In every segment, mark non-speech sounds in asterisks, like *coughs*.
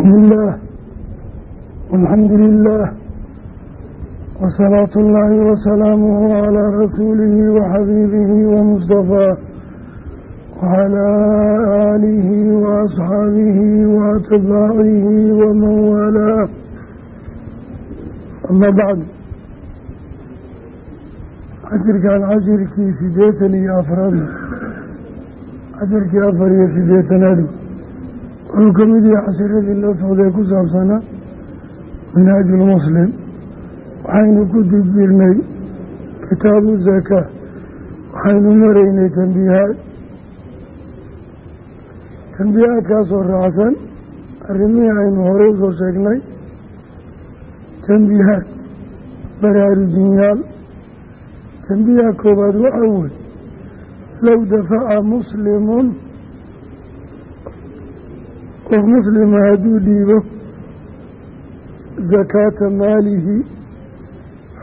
bismillaah walxamdu lilaah wasalaatu ullaahi wasalaamuhu calaa rasuulihi waxabiibihi wamustafaa wacalaa aalihi waasxaabihi waatbaacihi waman waalaa ama bacd cashirkan cashirkii sideetan iyo afraad cashirkii afar iyo sideetanaad wuxuu ka mid yahay cashiradii loo socday ku saabsanaa minhaajulmuslim waxaynu ku dib jirnay kitaabu zakaa waxaynu maraynay tambiihaad tambiihaadkaasoo raacsan arrimihii aynu horey u soo sheegnay tambiihaad baraarujinyaal tambiiha koowaad waxa wey low dafaca muslimun qof muslima hadduu dhiibo sakaata maalihi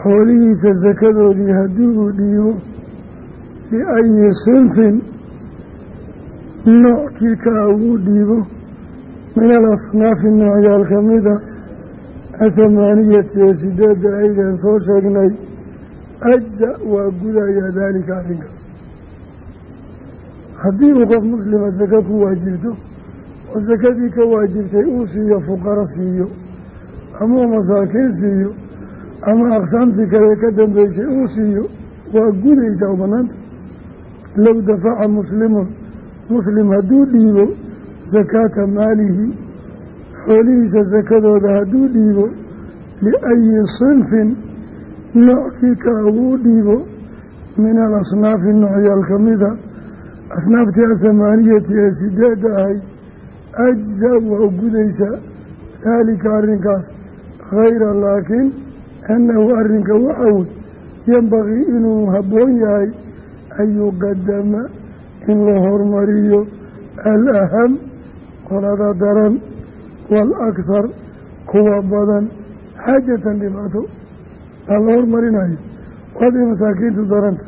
xoolihiisa sakadoodii haddii uu dhiibo liayi sinfin noockii kaa ugu dhiibo min alasnaafi noocyaal ka mida athamaaniyati ee sideedda aydan soo sheegnay ajza waa gudayaa daalika arrinkaas. Haddii uu qof muslima sako ku waajibto oo sakadii ka waajibtay uu siiyo fuqaro siiyo ama masaakiin siiyo ama aqsaamtii kale ka dambeysay uu siiyo waa gudaysaa u banaanta. Low dafaca muslimun muslim hadduu dhiibo sakaata maalihi xoolihiisa sakadooda hadduu dhiibo liayi sinfin noockii ka uu dhiibo min alasnaafi noocyaal ka mida asnaaftii athamaaniyati ee sideedda ahay ajza waa gudaysaa daalika arrinkaas khayra laakiin annahu arrinka waxa wey yembaqii inuu habboon yahay an yuqadama in la hormariyo alaham qolada daran waalakhar kuwa badan xaajatan dhibaato. Baa la hormarinayo waday masaakiintu daranta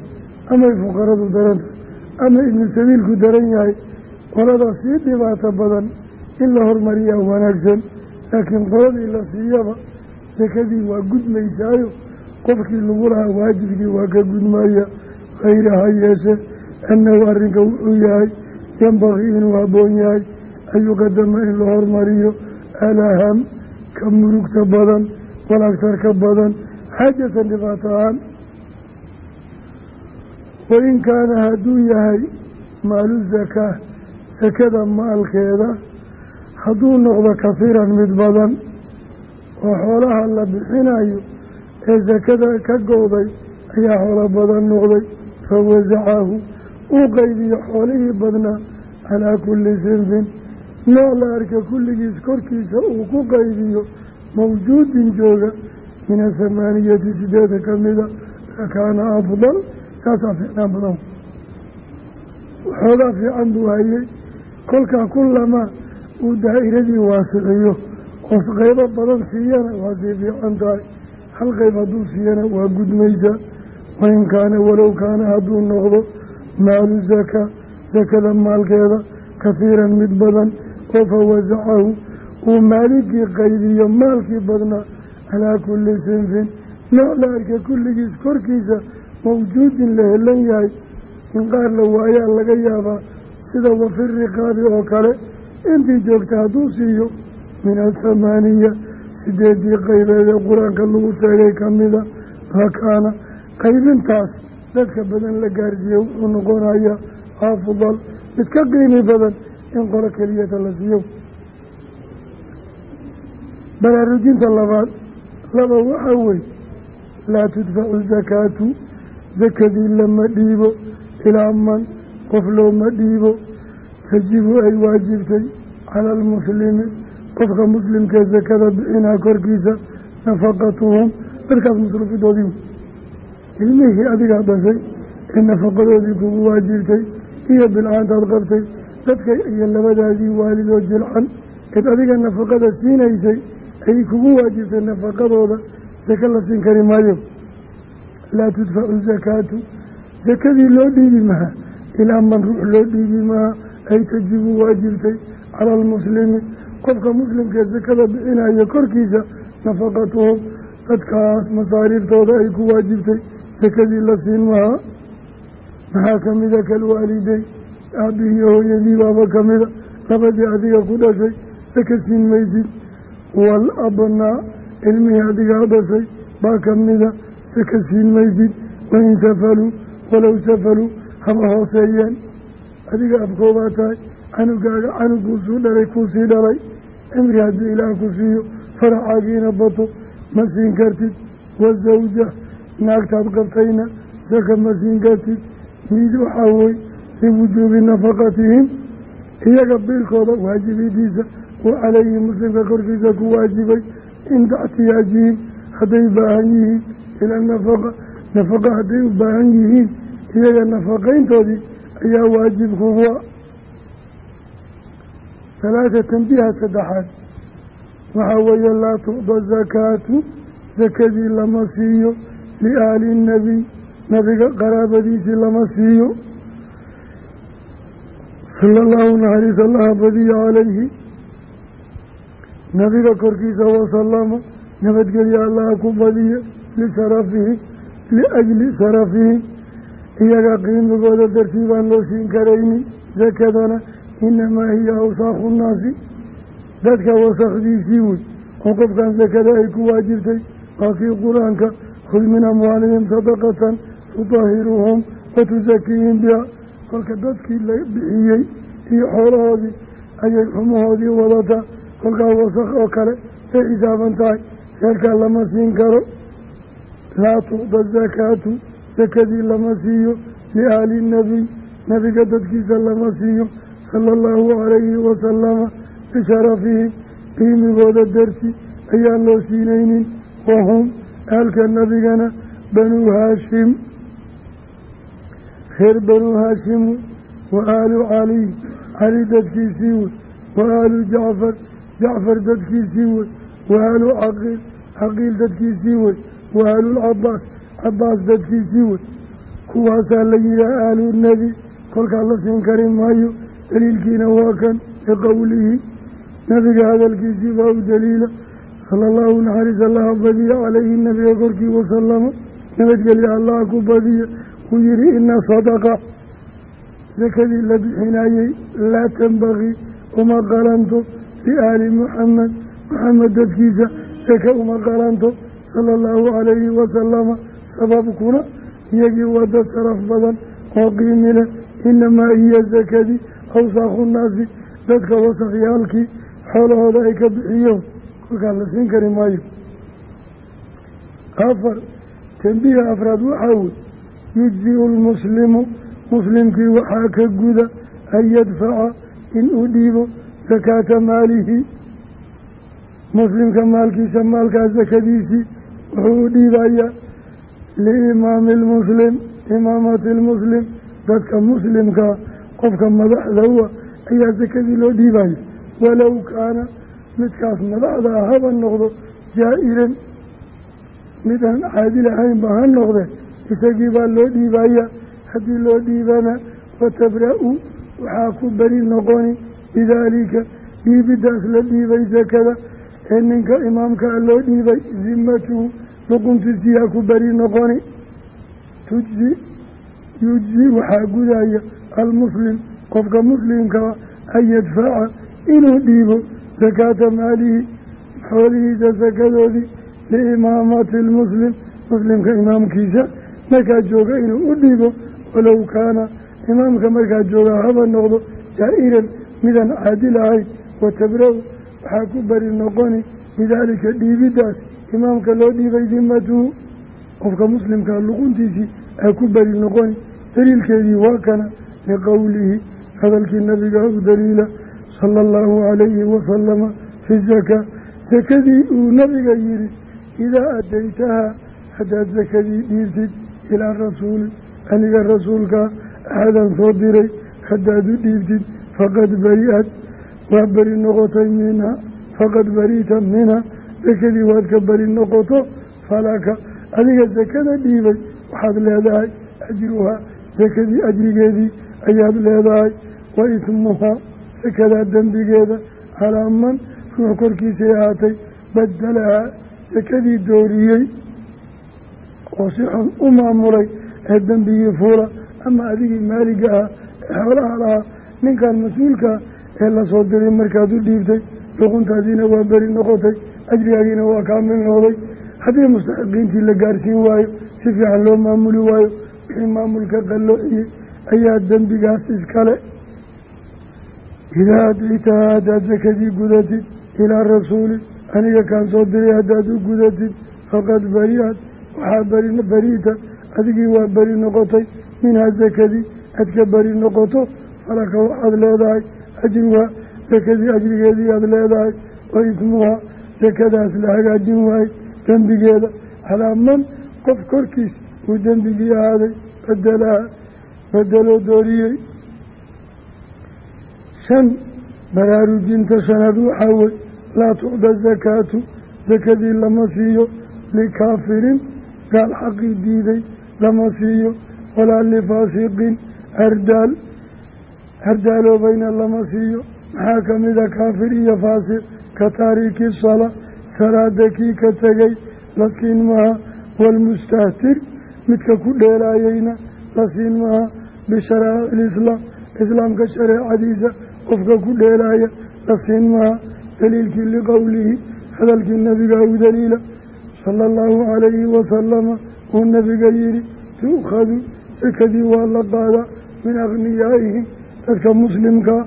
amay fuqaradu daranta ama ibnu sabiilku daran yahay qolada sii dhibaato badan in la hormariyaa wanaagsan laakiin qoladii la siiyaba sakadii waa gudmaysaayo qofkii lagu lahaa waajibkii waa ka gudmaya hayra ha yeeshe annahu arrinka wuxuu yahay yembaqii inuu habboon yahay an yuqadama in la hormariyo alaham ka murugta badan ka badan xaajatan dhibaato ahaan. Wain kaana hadduu yahay maalu zakaa sakada maalkeeda hadduu noqdo kahiiran mid badan oo xoolaha la bixinayo ee sakada ka gooday ayaa xoolo badan noqday. Fawasacahu uu qaybiyo xoolihii badnaa calaa kulli sinfin. Nooc la arka kulligiis korkiisa uu ku qaybiyo mawjuudin jooga min athamaaniyati sideeda ka mida lakaana afdal saasaa fiicnaan badan. Waxoogaa fiican buu hayey kolkaa kulamaa uu daa'iradii waasiciyo. Oos qaybo badan siiyana waa sii fiican tahay. Hal qayb hadduu siiyana waa gudmaysa. Wain kaana walow kaana hadduu noqdo maalu zakaa sakada maalkeeda kahiiran mid badan. Oo fawasacahu uu maaligii qaybiyo maalkii badnaa calaa kulli sinfin. Nooc la arka kulligiis korkiisa mawjuudin la helan yahay. In qaar la waayaa laga yaabaa sida wafi riqaabi oo kale intii joogta hadduu siiyo min athamaaniya sideedii qaybeed ee qur'aanka lagu sheegay ka mida lakaana qaybintaas dadka badan la gaarsiiye wuxuu noqonayaa afdal. Mid ka qiimi badan in qolo keliyata la siiyo. Baraarujinta labaad. Laba waxaa wey laa tudfacu zakaatu. Sakadii lama dhiibo. Ilaa man qof looma dhiibo tajibu ay waajibtay cala almuslimi. Qofka muslimkee sakada bixinaa korkiisa nafaqatuhum. Dadkaas masruufidoodii ilmihii adigaa dhashay ee nafaqadoodii kugu waajibtay iyo bilcaantaad qabtay dadka iyo labadaadii waalidoo jilcan eed adiga nafaqada siinaysay ay kugu waajibtay nafaqadooda. Sako la siin kari maayo. Laa tudfacu zakaatu. Sakadii loo dhiibi maha ilaa man ruux loo dhiibi maha ay tajibu waajibtay cala almuslimi. Qofka muslimkee sakada bixinaya korkiisa nafaqatuhum dadkaas masaariiftooda ay ku waajibtay. Sakadii la siin mahaa maxaa ka mida kalwaalideyn aabbihiiyo hooyadii baaba ka mida labadii adiga ku dhashay saka siin maysid. Wal abnaa ilmihii adigaa dhashay baa ka mida saka siin maysid. Wain safaluu walow safaluu haba hooseeyeen adiga abkoobaa tahay canugaaga canuguusuu dhalay kuusii dhalay. Cimri haddii ilaah ku siiyo faracaagiina bato ma siin kartid. Wasawja naagtaad qabtayna saka ma siin kartid. Mid waxaa wey liwujuubi nafaqatihim iyaga biilkooda waajibidiisa wa calayhi muslimka korkiisa ku waajibay cinda ixtiyaajihim hadday baahan yihiin ilaa nafaqa. Nafaqa hadday u baahan yihiin iyaga nafaqayntoodii ayaa waajib kuwa talaata tanbiiha saddexaad waxaa weeye laa tucda zakaatu sakadii lama siiyo liaali nnabiy nabiga qaraabadiisii lama siiyo sala allahu naxariis allaha badiya calayhi nabiga korkiisa wasalama nabadgelya allaha ku badiya lisharafihim liajli sharafihim iyaga qiimigooda dartii baan loo siin karaynin sakadana inamaa hiya awsaakhu nnaasi. Dadka wasakdiisii wey oo qofkan sakada ay ku waajibtay waa kii qur'aanka khud min amwaalihim sadaqatan tudahiruhum watusakiihim biha. Kolka dadkii la bixiyey iyo xoolahoodii ayay xumuhoodii wadataa. Kolkaa wasaq oo kale ay xisaaban tahay reerkaa lama siin karo. Laa tucda zakaatu sakadii lama siiyo liahli nabiy nabiga dadkiisa lama siiyo. Sala allahu calayhi wasalama bisharafihim qiimigooda darti ayaan loo siinaynin. Wahum aalka nabigana banuu haashim. Reer banuu haashimu wa aalu caliy cali dadkiisii wey wa aalu jacfar. Jacfar dadkiisii wey wa aalu caqiil caqiil dadkiisii wey wa cabaas dadkiisii wey kuwaasaa la yihaha aalu nebi kolkaa la siin kari maayo. Daliilkiina waa kan liqowlihi nabiga hadalkiisii baa u daliila. Sala allahu naxariis allaha badiya calayhi nabiga korkii wasalama nabadgelya allaha ku badiya. Wuu yihi ina sadaqa. Sakadii la bixinayey laa tanbagii uma qalanto liaali muxamed muxamed dadkiisa saka uma qalanto. Sala allahu calayhi wasalama sababkuna iyagii waa dad sharaf badan oo qiimi leh inamaa hiya sakadii awsaakhu nnaasi dadka wasakyaalkii xoolahooda ay ka bixiyo. Kolkaa la siin kari maayo. Afar tambiiha afraad waxaa wey yujziu lmuslimu muslimkii waxaa ka guda an yadfaca in uu dhiibo sakaata maalihi. Muslimka maalkiisa maalkaa sakadiisii wuxuu u dhiibayaa liimaami lmuslim imaamati lmuslim dadka muslimkaa qofka madaxda u ah ayaa sakadii loo dhiibaya walow kaana midkaas madaxda ah haba noqdo jaa-ilan mid aan caadil ahaynba ha noqde isagii baa loo dhiibaya. Haddii loo dhiibana watabra-u waxaa ku beri noqoni bidaalika dhiibidaas la dhiibay sakada ee ninka imaamkaa loo dhiibay dimatuhu luquntiisiyaa ku beri noqoni? Tujzi yujzi waxaa gudaya almuslim. Qofka muslimkaa an yadfaca inuu dhiibo sakaata maalihi xoolihiisa sakadoodii liimaamati lmuslim muslimka imaamkiisa markaa jooga inuu u dhiibo walow kaana imaamka markaa jooga haba noqdo jaa-iran midaan caadil ahayn watabra-u waxaa ku bari noqoni bidaalika dhiibidaas imaamka loo dhiibay dimatuhu qofka muslimkaa luquntiisii aa ku bari noqoni daliilkeedii waa kana liqowlihi hadalkii nabiga u daliila sala allahu calayhi wasalama fi zakaa sakadii uu nabiga yihi idaa adaytaha haddaad sakadii dhiibtid ilaa rasuuli aniga rasuulkaa axadan soo diray haddaad u dhiibtid faqad bari-ad waa beri noqotay minha faqad bariita minha sakadii waad ka beri noqoto falaka. Adiga sakada dhiibay waxaad leedahay ajruhaa sakadii ajrigeedii ayaad leedahay. Wa ismuhaa sakadaa dembigeeda. Calaa man ruux korkiisay ahaatay badalahaa sakadii dooriyey oo si xun u maamulay ee dembigii fuula. Ama adigii maaliga ah ee xoolaha lahaa. Ninkan mas'uulkaa ee la soo diray markaad u dhiibtay luquntaadiina waa beri noqotay ajrigaagiina waa kaamil noqday haddii mustaxiqiintii la gaarsiin waayo si fiican loo maamuli waayo wixii maamulka qalloociyey ayaa dembigaas iskale idaa adaytaha haddaad sakadii gudatid ilaa rasuuli aniga kaan soo diray haddaad u gudatid faqad bari-ad waxaa beri beri'ta adigii waa beri noqotay minhaa sakadii aad ka beri noqoto falaka waxaad leedahay ajruha sakadii ajrigeedii aada leedahay wa ismuha sakadaas la hagaajin waaye dembigeeda. Calaa man qof korkiis uu dembigii ahaaday badelaha bedeloo dooriyey. Shan baraarujinta shanaad waxaa wey laa tucda zakaatu sakadii lama siiyo likaafirin gaal xaqii diiday lama siiyo walaa lifaasiqin ardaal ardaaloobayna lama siiyo. Maxaa ka mida kaafir iyo faasiq ka taariiki salaa salaada kii ka tegay la siin maha waalmustahtir midka ku dheelaayeyna la siin maha bisharaa'ic ilislaam islaamka shareecadiisa qofka ku dheelaaya la siin maha daliilkii liqowlihi hadalkii nabiga u daliila sala allahu calayhi wasalama uu nabiga yihi tu'khadu sakadii waa la qaadaa min akhniyaa'ihim dadka muslimkaa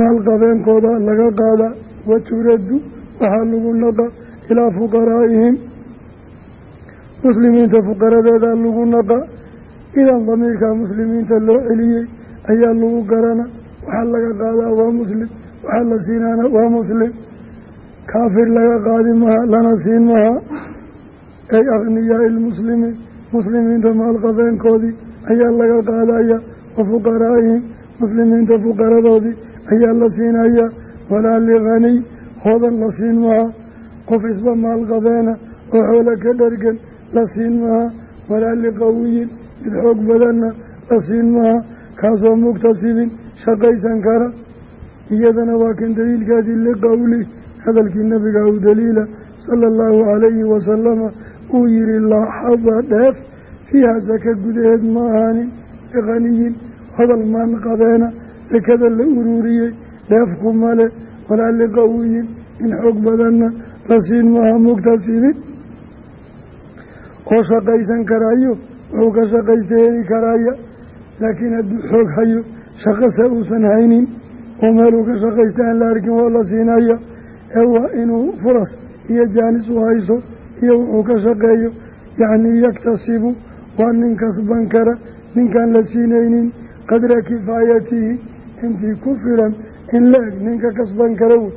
maalqabeenkooda laga qaadaa wa turaddu waxaa lagu naqa ilaa fuqaraa'ihim muslimiinta fuqaradeeda lagu naqa idan damiirkaa muslimiinta loo celiyey ayaa lagu garana waxaa laga qaadaa waa muslim waxaa la siinaana waa muslim kaafir laga qaadi maha lana siin maha ay akhniyaai lmuslimiin muslimiinta maalqabeenkoodii ayaa laga qaadaya wa fuqaraa'ihim muslimiinta fuqaradoodii ayaa la siinaya walaa likhaniy hodan la siin maha qof isba maalqabeena oo xoola ka dhargan la siin maha walaa liqawiyin mid xoog badanna la siin maha kaasoo mugtasibin shaqaysan kara. Iyadana waa kan daliilkaadii liqowli hadalkii nabiga u daliila sala allahu calayhi wasalama uu yihi laaxada dheef fiiha saka gudaheed ma ahaanin. Liqaniyin hodal maan qabeena sakada la uruuriyey dheefku male walaa liqawiyin in xoog badanna la siin maaha mugtasibin oo shaqaysan karaayo wuxuu ka shaqaysta heli karaaya laakiin hadduu xoog hayo shaqase uusan haynin oo meeluu ka shaqaysta aan la arkin waa la siinaya ee waa inuu furas iyo jaanis u hayso iyo wuxuu ka shaqeeyo yacnii yaktasibu waa nin kasban kara ninkaan la siinaynin qadra kifaayatihi intii ku filan in la eg ninka kasban kara wey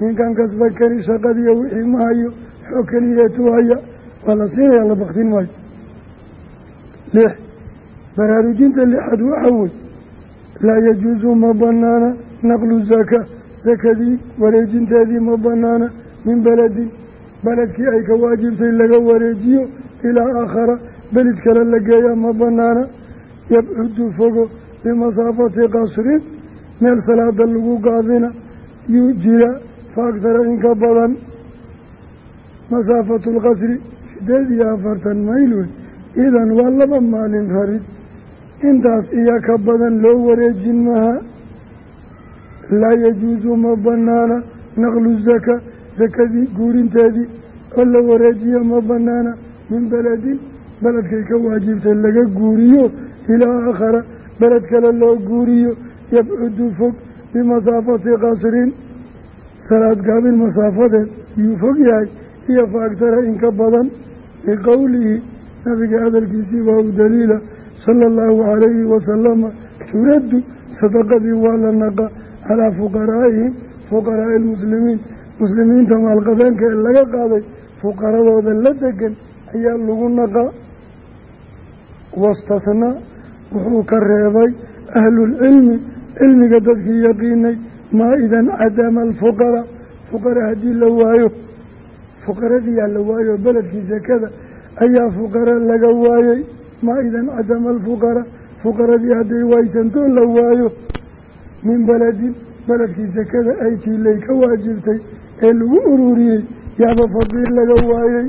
ninkan kasban kari shaqadiiyo wixii ma hayo xoog keliyeetu haya waa la siinaya la baktin maayo lix baraarujinta lixaad waxaa wey laa yajuusu ma banaana naqlu zaka sakadii wareejinteedii ma banaana min beledin beledkii ay ka waajibtay laga wareejiyo ilaa aakhara belid kale la geeya ma banaana yabcudu fogo bimasaafati qasrin meel salaada lagu gaabina yuu jira fa agtara inka badan. Masaafatu lqasri sideed iyo afartan mayl wey idan waa laba maalin rarid. Intaas iyo ka badan loo wareejin maha. Laa yajuusu ma banaana naqlu zaka sakadii guurinteedii oo la wareejiyo ma banaana min beledin beledkay ka waajibtay laga guuriyo ilaa aakhara beled kale loo guuriyo yabcudu fog bimasaafati qasrin salaad gaabin masaafadeed yuu fog yahay iyo fa agtara inka badan liqowlihi nabiga hadalkiisii waa u daliila sala allahu calayhi wasalama turaddu sadaqadii waa la naqa calaa fuqaraa'ihim fuqaraa'i lmuslimiin muslimiinta maalqabeenka ee laga qaaday fuqaradooda la degan ayaa lagu naqa wastathnaa wuxuu ka reebay ahlulcilmi cilmiga dadkii yaqiinay maa idan cadama alfuqara. Fuqara haddii la waayo fuqaradiyaa la waayo beledkii sakada ayaa fuqara laga waayey maa idan cadama alfuqara. Fuqaradii hadday waysantoo la waayo min beledin beledkii sakada ay tiilay ka waajibtay ee lagu ururiyey yaaba faqiir laga waayey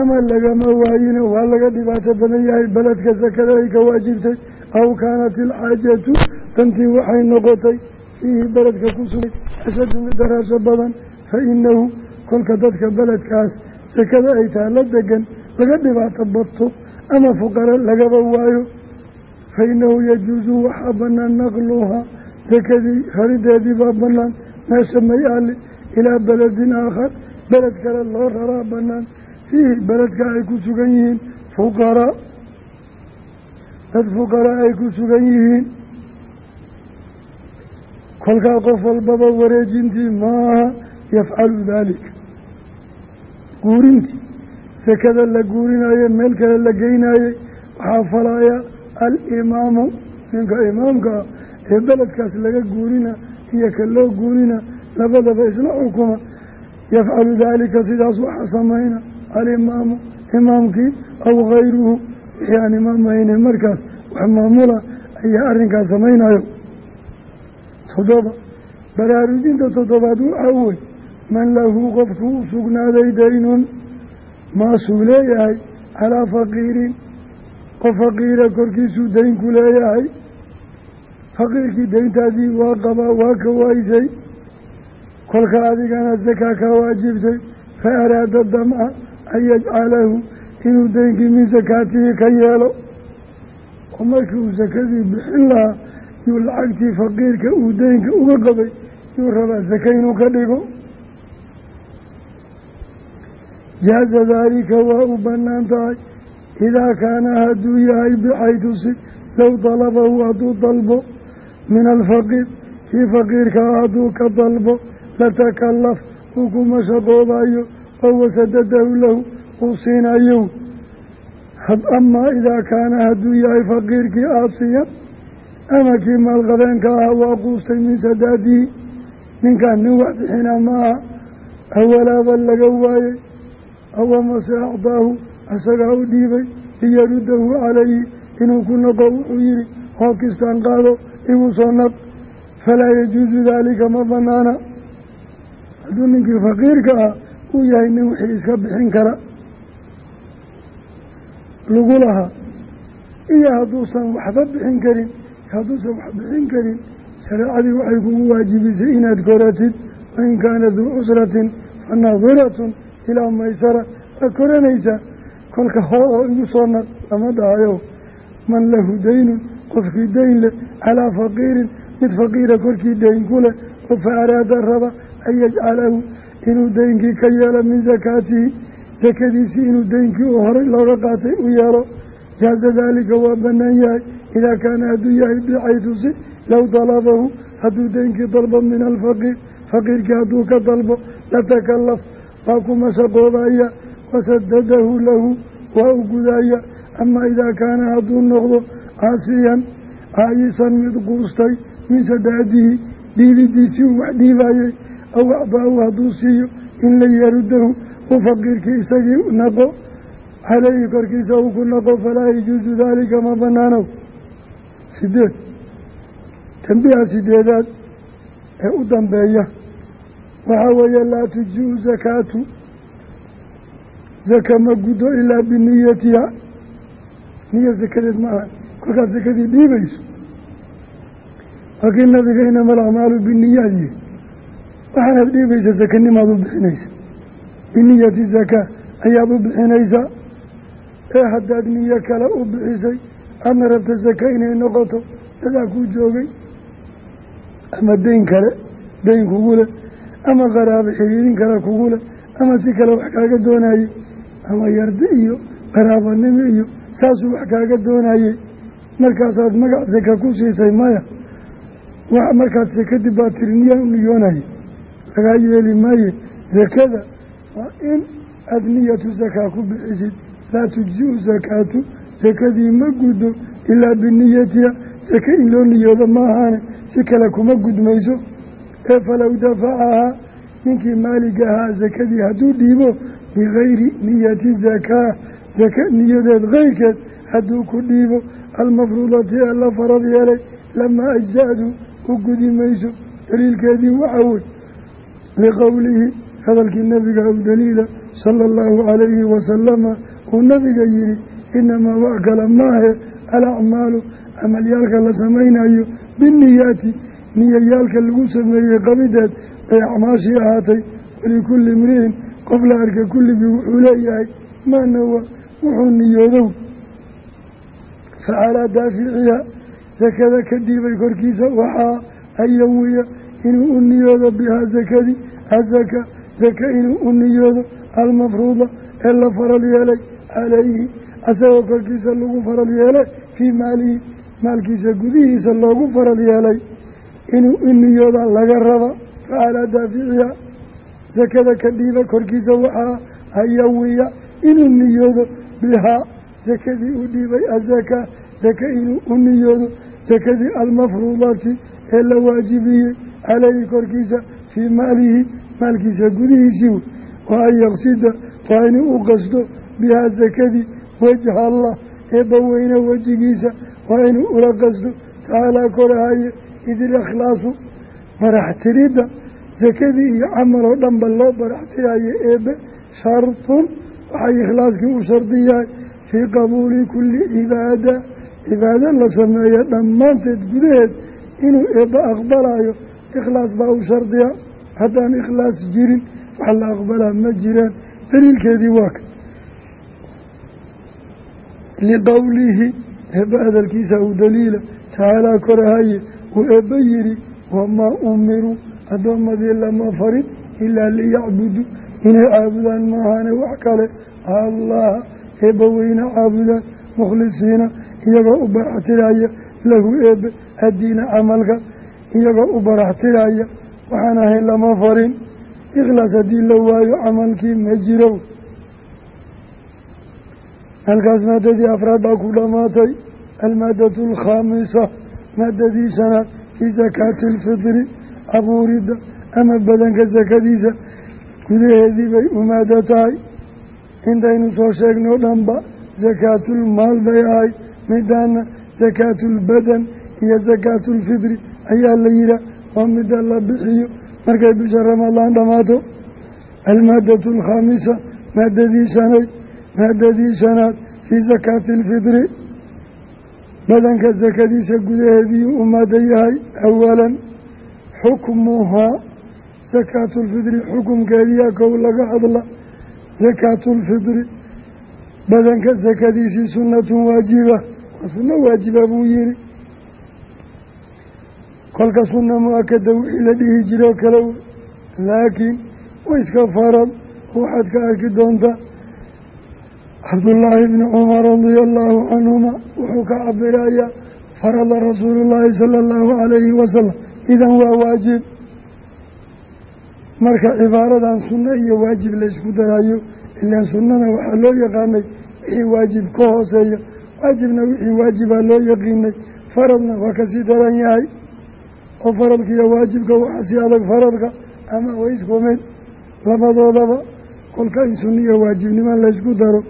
ama lagama waayino waa laga dhibaato badan yahay beledka sakada ay ka waajibtay aw kaanat ilxaajatu dantii waxay noqotay fiihi beledka ku sugay ashadu mid darasho badan fa inahu kolka dadka beledkaas sakada ay taha la degan laga dhibaato badto ama fuqaro lagaba waayo fa inahu yajuusu waxaa banaan naqluhaa sakadii rarideedii baa banaan meesha may aali ilaa beledin aakhar beled kale loo raraa banaan fiihi beledka ay ku sugan yihiin fuqaraa dad fuqara ay ku sugan yihiin. Kolkaa qof walbaba wareejintii maaha yafcalu daalika guurintii. Sekada la guurinayo meel kale la geynaayey waxaa falaya alimaamu. Ninka imaamka ah ee beledkaas laga guurina iyo ka loo guurina labadaba isla xukuma. Yafcalu daalika sidaas waxaa samayna alimaamu. Imaamkii aw gayruhu wixii aan imaamayne markaas wax maamula ayaa arrinkaas samaynayo. Toddoba baraarujinta toddobaad waxaa wey man lahu qofku u sugnaaday daynun maasuu leeyahay calaa faqiirin qof faqiira korkiisuu dayn ku leeyahay. Faqiirkii dayntaadii waa qabaa waa ka waaysay kolka adigana sakaa ka waajibtay fa araada damca an yajcalahu inuu daynkii min sakaatihi ka yeelo oo markii uu sakadii bixin lahaa yuu lacagtii faqiirka uu deynka uga qabay yuu rabaa saka inuu ka dhigo. Jaaza daalika waa u bannaan tahay idaa kaana hadduu yahay bixaytu si low dalabahu hadduu dalbo min alfaqiir kii faqiirkaa hadduu ka dalbo latakalaf uu ku mashaqoobayo oo wasadadahu lahu uu siinayo amaa idaa kaana hadduu yahay faqiirkii aasiyan ama kii maalqabeenka ahaa waa quustay min sadaadihi ninkaan nin wax bixina ma aha awalaaba laga waayey awamase acdaahu isagaa u dhiibay. Liyaruddahu calayhi inuu ku noqo wuxuu yihi hookistaan qaado igu soo naq. Falaa yajuusu daalika ma banaana hadduu ninkii faqiirka ah uu yahay nin wixii iska bixin kara lagu lahaa. Iyo hadduusan waxba bixin karin hadduusan wax bixin karin shareecadii waxay kugu waajibisay inaad koratid wain kaana duu cusratin fa naadiratun ilaa maysara. Waa koranaysaa kolka hoo oo igu soo naq lama dhahayo man lahu daynun qofkii dayn leh calaa faqiirin mid faqiira korkii dayn ku leh oo fa araada raba an yajcalahu inuu daynkii ka yeelo min sakaatihi sakadiisii inuu daynkii uu horay looga qaatay u yeelo. Jaaza daalika waa banaan yahay. Idaa kaana hadduu yahay bixaytu si low dalabahu hadduu daynkii dalbo min alfaqiir faqiirkii hadduu ka dalbo latakalaf waa ku mashaqoobaya wasadadahu lahu waa u gudaya ama idaa kaana hadduu noqdo caasiyan caayisan mid quustay min sadaadihi dhiibidiisii uu wax dhiibayey aw acdaahu hadduu siiyo in la yarudahu uu faqiirkii isagii naqo caleyhi korkiisa uu ku naqo falaa yajuusu daalika ma banaanow sideed tambiha sideedaad ee u dambeeya waxaa weeye laa tujziu zakaatu zaka ma guddo ilaa biniyatiha. Niya sakadeed ma aha kolkaad sakadii dhiibayso. Laakiin nabiga inama alacmaalu biniyaadihi waxaanaad dhiibaysa sakanimaad u bixinaysa biniyati zakaa ayaad u bixinaysaa. Ee haddaad niyo kale u bixisay aadna rabta saka inay noqoto dadaa kuu joogay. Ama dayn kale dayn kugu leh. Ama qaraabo xiriirin kale kugu leh. Ama si kale wax kaaga doonayey ama yardi iyo qaraabanimo iyo saasuu wax kaaga doonayey markaasaad magac saka ku siisay maya markaad sakadib baa tiri niyaan u lagaa yeeli maaye sakada waa in aada niyatu sakaa ku bixisid laa tujziu sakaatu sakadii ma guddo ilaa biniyatiha sake in loo niyoodo ma ahaane si kale kuma gudmayso ee falow dafacahaa ninkii maaliga ahaa sakadii hadduu dhiibo bigayri niyati zakaa sake niyadeed keyrkeed hadduu ku dhiibo almafruudati ee la farad yeelay lamaa ajza-du u gudi mayso daliilkeedii waxaa wey liqowlihi hadalkii nabiga u daliila sala allahu calayhi wasalama uu nabiga yihi inamaa wax kala maahe alacmaalu camalyaalka la samaynayo binniyaati niyayaalka lagu sameeyey qabideed bay acmaashii ahaatay walikulli imri'in qof la arka kulligii wuxuu leeyahay maanawa wuxuu niyoodow. Facalaa daaficiha sakada ka dhiibay korkiisa waxaa ayawiya inuu u niyoodo bihaa sakadii azaka zaka inuu u niyoodo almafruuda ee la faral yeelay calayhi asagoo korkiisa lagu faral yeelay fii maalihi maalkiisa gudihiisa loogu faral yeelay. Inuu u niyooda laga raba facalaa daaficiha sakada ka dhiiba korkiisa waxaa ayawiya inuu niyoodo bihaa sakadii u dhiibay azaka zaka inuu u niyoodo sakadii almafruudaati ee la waajibiyey caleyhi korkiisa fii maalihi maalkiisa gudihiisii wa an yaqsida waa inuu u qasdo bihaa sakadii wajha allah eebbaweyne wejigiisa waa inuu ula qasdo. Tacaalaa korahaye id ilakhlaasu barax tiridda sakadii iyo camal oo dhanba loo barax tirayo eebbe shartun waxay ikhlaaskii u shardi yahay fii qabuuli kulli cibaada cibaado la sameeya dhammaanteed gudaheed inuu eebba aqbalayo ikhlaas baa u shardiya haddaan ikhlaas jirin wax la aqbalaa ma jiraan. Daliilkeedii waa ka. Liqowlihi eebba hadalkiisa u daliila tacaalaa korahaye uu eebba yidhi wamaa umiruu addoommadii lama farin ilaa liyacbudu inay caabudaan maahane wax kale. Allaha eebba weyne caabudaan mukhlisiina iyagoo u baraxtiraya lahu eebe addiina camalka iyagoo u baraxtiraya waxaan ahayn lama farin. Ikhlaas haddii la waayo camalkii ma jiro halkaas maadadii afraad baa ku dhammaatay almaadatu alkhaamisa maadadii shanaad fii sakaati alfitri abuuridda ama badanka sakadiisa gudaheedii bay umaado tahay. Intaynu soo sheegnoo dhanba sakaatulmaal bay ahay. Midaana sakaatulbadan iyo sakaatulfitri ayaa la yihaa waa mida la bixiyo. Markay bisha ramadaan dhammaato almaadatu alkhaamisa maadadii shanayd maadadii shanaad fii sakaati alfitri badanka sakadiisa gudaheediiu umaada yahay awalan xukmuhaa sakaatulfitri xukumkeediyaa kow laga hadla sakaatulfitri badanka sakadiisii sunnatun waajiba waa sunno waajiba buu yihi kolka sunna mu'akada wixii la dhihi jiroo kale. Wey laakiin wa iska farad. Waxaad ka arki doontaa cabdullaahi bni cumar radia allaahu canhuma wuxuu ka cabirayaa farada rasuulullaahi sala allahu calayhi wasalam idan waa waajib. Marka cibaaradan sunno iyo waajib laysku darayo ilaan sunnana waxaa loo yaqaanay wixii waajib ka hooseeya. Waajibna wixii waajibaa loo yaqiinay faradna waa ka sii daran yahay oo faradkiiyo waajibka waxaa sii adag faradka ama way isku mid. Labadoodaba kolka in sunniyo waajibnimo laysku daro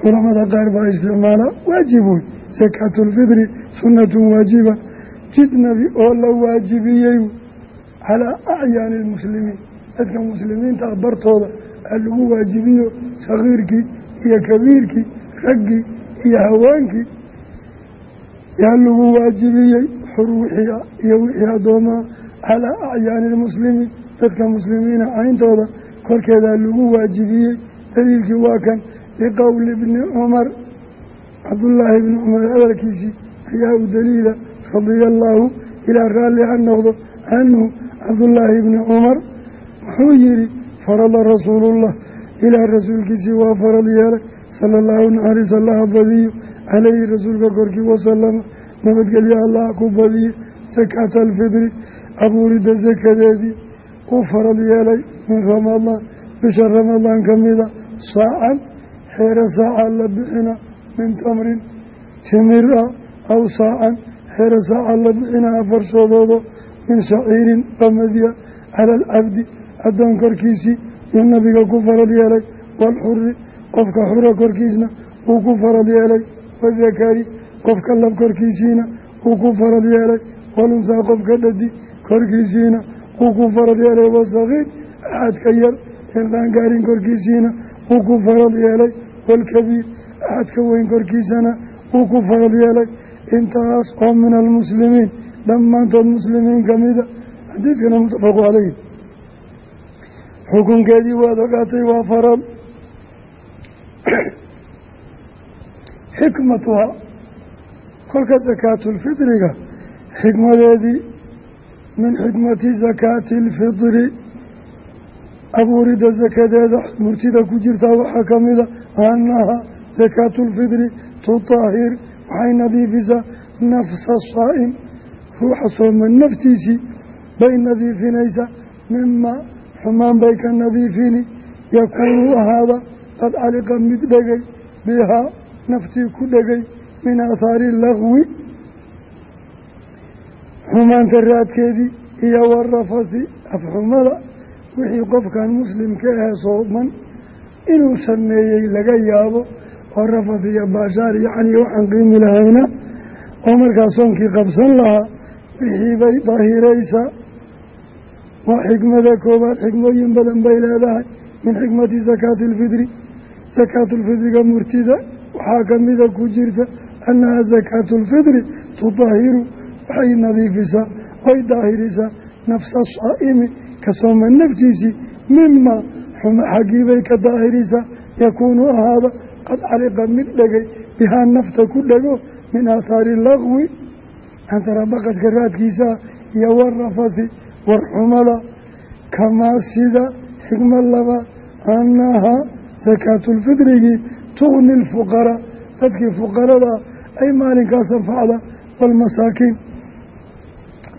culamada qaar baa isticmaala waajib wey sakaatulfitri sunnatun waajiba. Jid nabi oo la waajibiyey calaa acyaani lmuslimiin. Dadka muslimiinta ah bartooda a lagu waajibiyo sakiirkii iyo kabiirkii raggii iyo haweenkii yaa lagu waajibiyey xur wixii iyo wixii addoomaa calaa acyaani lmuslimiin dadka muslimiina cayntooda korkeedaa lagu waajibiyey. Daliilkii waa kan liqowli bni cumar cabdullaahi bni cumar hadalkiisii ayaa u daliila radia allaahu ilaa raalli ha noqdo canhu cabdullaahi bni cumar wuxuu yihi farada rasuulullah ilaah rasuulkiisii waa farad yeelay sala allahu naxariis allaha badiyo caleyhi rasuulka korkii wasalama nabadgelyo allah ku badiye sakaata alfidri abuuridda sakadeedii uu farad yeelay min ramadaan bisha ramadaan ka mida saacan xeero saaca la bixina min tamrin timir ah aw saacan xeero saaca la bixina afar shoodoodo min shaciirin qamadya cala alcabdi addoon korkiisii yuu nabiga ku farad yeelay waalxuri qofka xura korkiisna wuu ku farad yeelay wadakari qofka lab korkiisiina wuu ku farad yeelay walunsaa qofka dhadi korkiisiina uu ku farad yeelay wasakiir axadka yar een qaangaarin korkiisiina uu ku farad yeelay walkabiir axadka weyn korkiisana uu ku farad yeelay. Intaas oo min almuslimiin dhammaantood muslimiin kamida xadiidkana mutafaqu caleyhi xukunkeedii waad ogaatay waa farad. *coughs* Xikmatuha kolka sakaatulfitriga xikmadeedii min xikmati sakaati alfitri abuurida sakadeeda murtida ku jirtaa waxaa ka mida annaha sakaatu lfitri tutahir waxay nadiifisaa nafsa saa'im ruuxa sooman naftiisii bay nadiifinaysaa mima xumaan bay ka nadiifini yakuunu ahaada qad caliqa mid dhegay bihaa naftii ku dhegay min aathaari lagwi xumaanta raadkeedii iyo warafasi afxumada wixii qofkan muslimka ahee sooman inuu sameeyey laga yaabo oo rafas iyo baashaar yacni waxaan qiimi lahayna oo markaa soonkii qabsan lahaa wixii bay daahiraysaa waa xikmada koowaad xikmooyin badan bay leedahay min xikmati sakaati alfidri sakaatulfidriga murtida waxaa kamida ku jirta annaha sakaatu lfidri tudahiru waxay nadiifisaa way daahirisaa nafsa saa'imi ka sooman naftiisii mima xuma xaggiibay ka daahirisaa yakuunu ahaada qad caliqa mid dhegay bihaa nafta ku dhego min aathaari lagwi antarabaqashka raadkiisaa iyo warafasi warxumada kamaa sida xikmad labaad annahaa sakaatulfitrigii tugni lfuqaraa dadkii fuqarada ay maalinkaas anfacda waalmasaakiin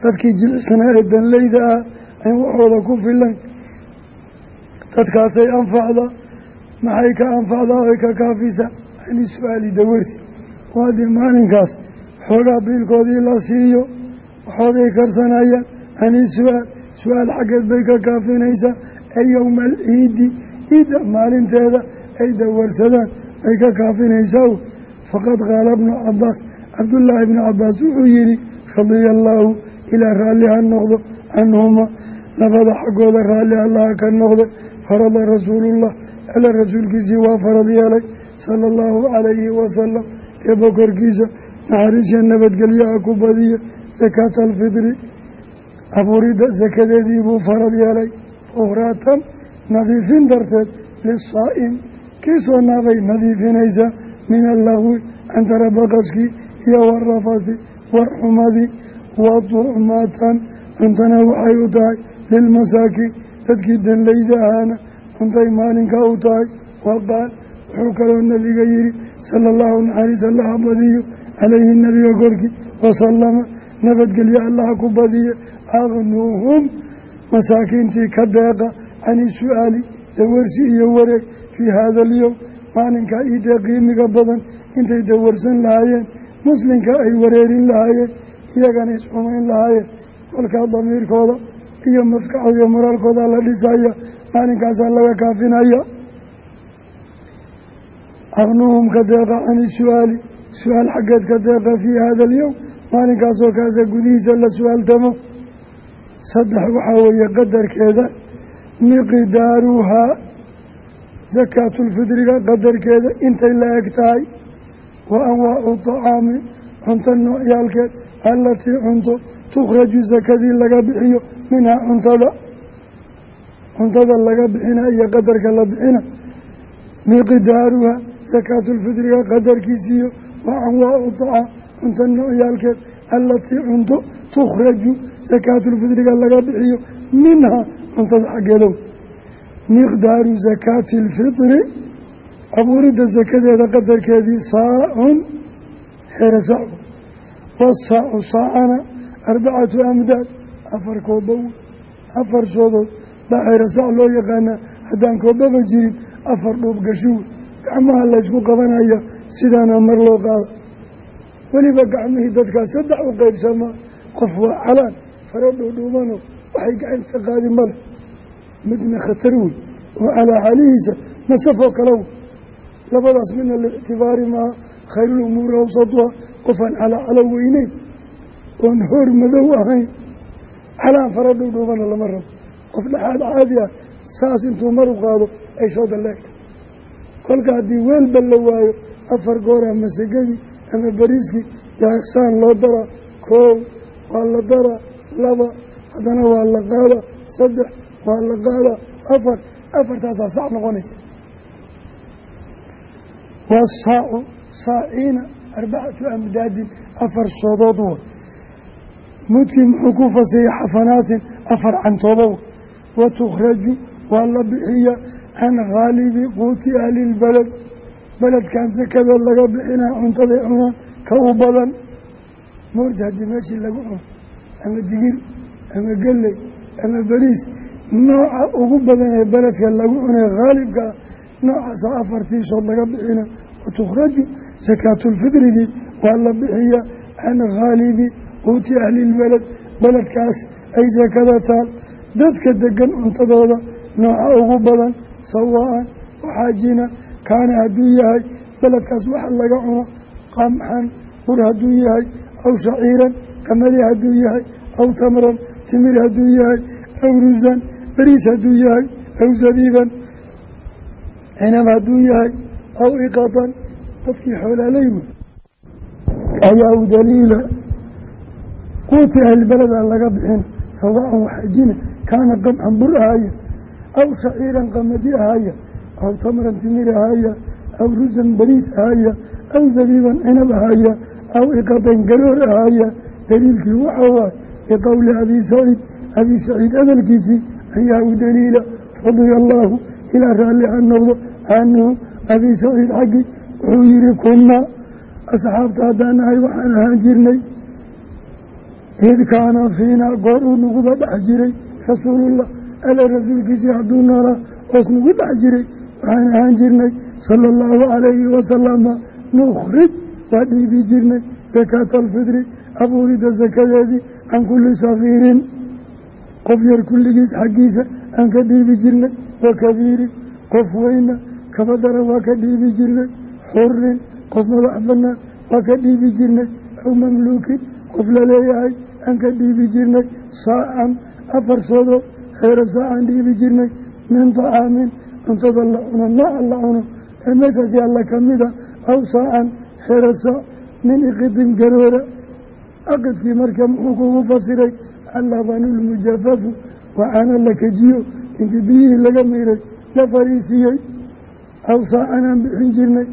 dadkii jilicsanaa ee danleyda ah ayn waxooda ku filan. Dadkaasay anfacda maxay ka anfacdaa oy ka kaafisa? Ani su'aali dawarsi waadii maalinkaas xoogaa biilkoodii la siiyo waxooday karsanayaan. Ani su'aal su'aal xaggeed bay ka kaafinaysaa ee yowma alciidi ciidda maalinteeda ay dawarsadaan ay ka kaafinaysaa faqad qaala bnu cabaas cabdullaahi bnu cabaas wuxuu yihi radia allaahu ilaa raalli ha noqdo canhuma labada xaggooda raalli allaha ka noqda farada rasuulullah alla rasuulkiisii waa farad yeelay sala allahu calayhi wasalam eeba korkiisa naxariisya nabadgelyaha ku badiya sakaata alfidri abuuridda sakadeedii buu farad yeelay fuhratan nadiifin darteed lisaa'im kii soo naabay nadiifinaysaa min allahwi cantarabaqaskii iyo warafati warxumadii wa ducmatan cuntana waxay u tahay lilmasaakiin dadkii danleyda ahaana cuntay maalinkaa u tahay. Waqaal wuxuu kaloo nabiga yihi sala allahu naxariis allaha badiyo calayhi nabiga korkii wasalama nabadgelye allaha ku badiya agnuuhum masaakiintii ka deeqa cani su'aali dawarsi iyo wareeg fii haada alyowm maalinkaa iidee qiimiga badan intay dawarsan lahaayeen muslimka ay wareerin lahaayeen iyagana isxumayn lahaayeen. Kolkaa damiirkooda iyo maskaxda iyo moraalkooda la dhisaya maalinkaasaa laga kaafinaya. Aqnuhum ka deeqa cani su'aali su'aal xaggeed ka deeqa fii hada alyowm maalinkaasoo kaasa gudihiisa la su'aaltamo saddex waxaa weeye qadarkeeda miqdaaruhaa sakaatulfidriga qadarkeeda intay la eg tahay wa anwaacu tacaami cunto noocyaalkeed allatii cunto tukhraju sakadii laga bixiyo minhaa cuntada. Cuntada laga bixina iyo qadarka la bixina. Miqdaaruha sakaatulfidriga qadarkiisiiyo wa anwaacu tacaam cunto noocyaalkeed allatii cunto tukhraju sakaatulfidriga laga bixiyo minhaa cuntada xaggeedow miqdaaru sakaati alfitri abuuridda sakadeeda qadarkeedii saacun xeera saacu wasaacu saacana arbacatu amdaad afar kooba wey afar soodood baa xeera saac loo yaqaanaa. Haddaan koobaba jirin afar dhuub gashi wey. Gacmaha laysku qabanaya sidaana mar loo qaada weliba gacmihii dadkaa saddex u qeybsamaa qof waa calaan faro dhuudhuubano waxay gacansa qaadi male midna khatar wey oo calaa xaalihiisa masafoo kale wey labadaas midna liictibaari maaha khayrulumuuri awsatuha qofaan calaa calo weyneyn oon hoor madow ahayn. Calaan fara dhowdhowbana lama rabo. Qof dhexaad caadi ah saas intuu mar u qaado ay soo dalleegta kolka haddii weelba la waayo afar goor ama segadii ama bariiskii yaasaan loo daraa koow waa la daraa laba haddana waa la qaadaa saddex waa la qaadaa afar afartaasaa sac noqonaysa. Wasaacu saaciina arbacatu amdaadin afar soodood wa. Mudkii muxuu ku fasiyey xafanaatin afar cantoobo wa. Tukhraju waa la bixiya can khaalibi quuti ahlilbaled beledkan sakada laga bixinaa cuntaday cunaan ka u badan. Moorta haddii meeshii lagu cuno ama digir ama gelley ama beriis nooca ugu badan ee beledka lagu cunay khaalibka ah noocaasa afartii sood laga bixina wa tukhraju sakaatulfidrigii waa la bixiya can khaalibi quuti ahlilbaled beledkaas ay sakada taal dadka degan cuntadooda nooca ugu badan sawaa-an waxaajina kaana hadduu yahay beledkaas waxa laga cuno qamxan bur hadduu yahay aw shaciiran qamadi hadduu yahay aw tamran timir hadduu yahay aw rusan beriis hadduu yahay aw zabiiban cinab hadduu yahay aw iqatan dadkii xoolaaley wey ayaa u daliila. Quuti ahlbeledaa laga bixin sawaan waxajina kaana qamxan bur ahaya aw shaciiran qamadi ahaya aw tamran timir ahaya aw rusan beriis ahaya aw zabiiban cinab ahaya aw iqatan garoor ahaya daliilkii waxa waay biqowli abi saciid abi ayaa u daliila radia allaahu ilaa raalli ha noqdo canhu abi saciid xaggii wuxuu yihi kunnaa asxaabta haddaan nahay waxaan ahaan jirnay id kaana fiinaa goor uu nuguba dhex jiray rasuulullah alla rasuulkiisii hadduu noolaa oos nagu dhex jiray waxaan ahaan jirnay sala allahu calayhi wasalama nukhrij waa dhiibi jirnay sakaata alfidri abuurida sakadeedii can kulli sagiirin qof yar kulligiis xaggiisa aan ka dhiibi jirnay wa kabiirin qof weyna kaba daran waa ka dhiibi jirnay xurin qof madax banaan waa ka dhiibi jirnay aw mamluukin qof la leeyahay aan ka dhiibi jirnay saacan afar soodood xeero saacaan dhiibi jirnay min tacaamin cuntada la cuno nooca la cuno ee meeshaasi alla ka mida aw saacan saac min iqidin garoora aqidkii marka muxuu kugu fasiray allabanu lmujafafu waxaana la kejiyo intii biyihii laga miiray la fariisiiyey aw saacan aan bixin jirnay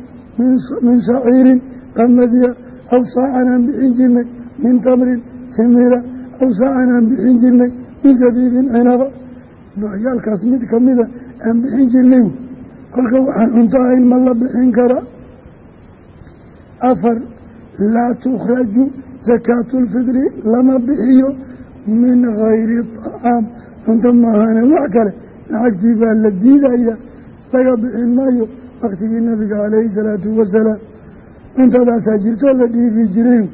min shaciirin qamadiya aw saacan aan bixin jirnay min tamrin timira aw saacan aan bixin jirnay min sabiibin cinaba noocyaalkaas mid kamida aan bixin jirnay kolka waxaan cunto ahayn ma la bixin kara afar laa tukhraju sakaatulfidri lama bixiyo min gayri tacaam cunto maahane wax kale lacagtii baa la diidaya laga bixin maayo waktigii nabiga calayhi salaatu wasalaam cuntadaasaa jirtoo la dhiibi jiray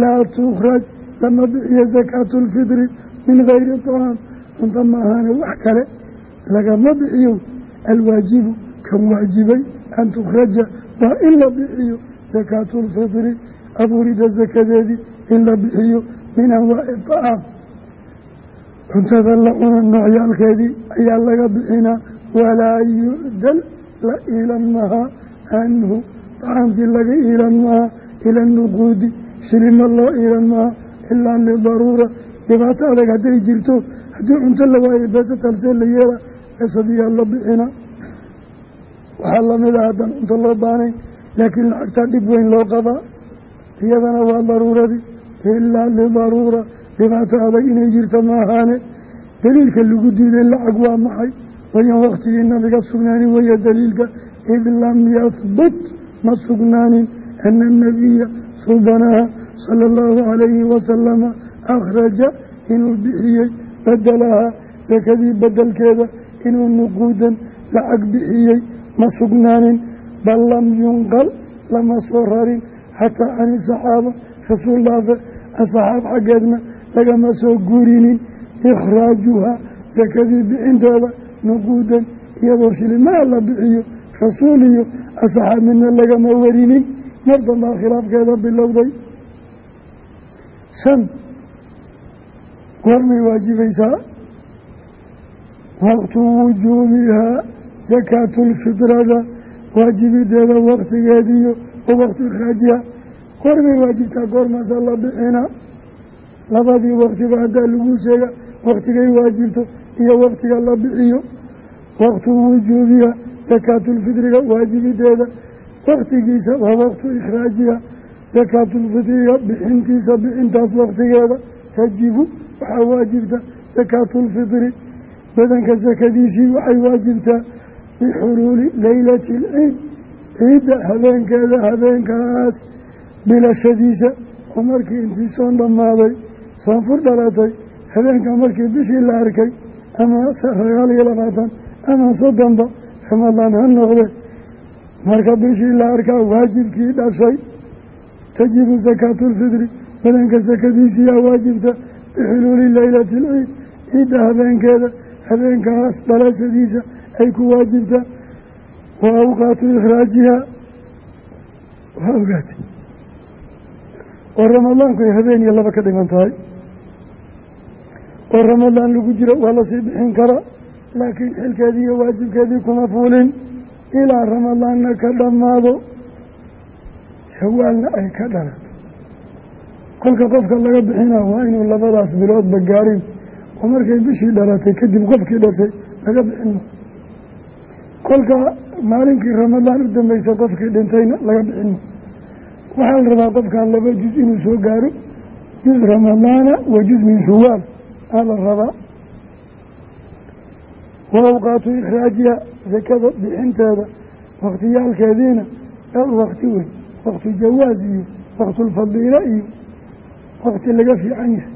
laa tukhraj lama bixiyo sakaatulfidri min gayri tacaam cunto maahane wax kale lagama bixiyo alwaajibu kan waajibay an tukhraja waa in la bixiyo sakaatulfidri abuurida sakadeedii in la bixiyo min anwaaci tacaam cuntada la cuno noocyaalkeedii ayaa laga bixinaa walaa yu'dal la iilan mahaa canhu tacaamkii laga iilan mahaa ila nuquudi. Shilina loo iilan mahaa ilaa lidaruura. Dhibaato adag hadday jirto haddii cunto la waayo beesa talsee la yeela beesadiyaa la bixinaa waxaa la mid ah haddaan cunto loo baanayn laakiin lacagtaa dhib weyn loo qabaa. Iyadana waa daruuradii ilaa lidaruura dhibaato adag inay jirto ma ahaane daliilka lagu diiday lacag waa maxay wayan waktigii nabiga sugnaanin weeye daliilka id lam yahbut ma sugnaanin ana anabiya subanaha sala allahu calayhi wasalama akhraja inuu bixiyey badelahaa sakadii bedelkeeda inuu nuquudan lacag bixiyey ma sugnaanin bal lam yunqal lama soo rarin xataa cani saxaaba rasuul dhaafe asaxaab xaggeedna lagama soo guurinin ikhraajuhaa sakadii bixinteeda nuquudan iyadoo shilimaha la bixiyo rasuul iyo asaxaab midna lagama warinin mar dambaa khilaafkeeda bilowday shan goormay waajibaysaa waqtu wujuubihaa sakaatulfitrada waajibideeda waqtigeediyo wa waqtu ikhraajiha goormay waajibtaa goormaasa la bixina. Labadii waqtiba haddaa lagu sheega waqtigay waajibto iyo waqtiga la bixiyo. Waqtu wujuubiha sakaatulfitriga waajibideeda. Waqtigiisa waa waqtu ikhraajiha sakaatulfitriga bixintiisa bixintaas waqtigeeda. Tajibu waxaa waajibta sakaatulfitri badanka sakadiisii waxay waajibtaa bixuluuli leylati alciid ciidda habeenkeeda habeenkaas bilashadiisa oo markii intii soon dhammaaday soonfur dhalatay habeenka markii bishii la arkay ama sagaal iyo labaatan ama soddonba ramadaan ha noqde. Marka bishii la arkaa waajibkii dhashay tajibu sakaatulfitri badanka sakadiisiyaa waajibta bixuluuli leylati alciid ciidda habeenkeeda habeenkaas dhalashadiisa ay ku waajibta. Wa awqaatu ikhraajiha waa ogaatay oo ramadaanku ay habeen iyo laba ka dhiman tahay. Oo ramadaan lagu jiro waa la sii bixin karaa laakiin xilkeedii iyo waajibkeedii kuma fuulin ilaa ramadaanna ka dhammaado. Shawaalna ay ka dhalato kolka qofka laga bixina waa inuu labadaas biloodba gaarin oo markay bishii dhalatay kadib qofkii dhashay laga bixinma kolka maalinkii ramadaan u dambeysay qofkii dhintayna laga bixinma waxaa la rabaa qofkan laba juz inuu soo gaaro juz ramadaana wa juz min shawaal aa la rabaa. Wa awqaatu ikhraajiha sakada bixinteeda wakhtiyaalkeediina dhowr wakti wey waktu jawaaz iyo waktulfadiila iyo wakti laga fiican yahay.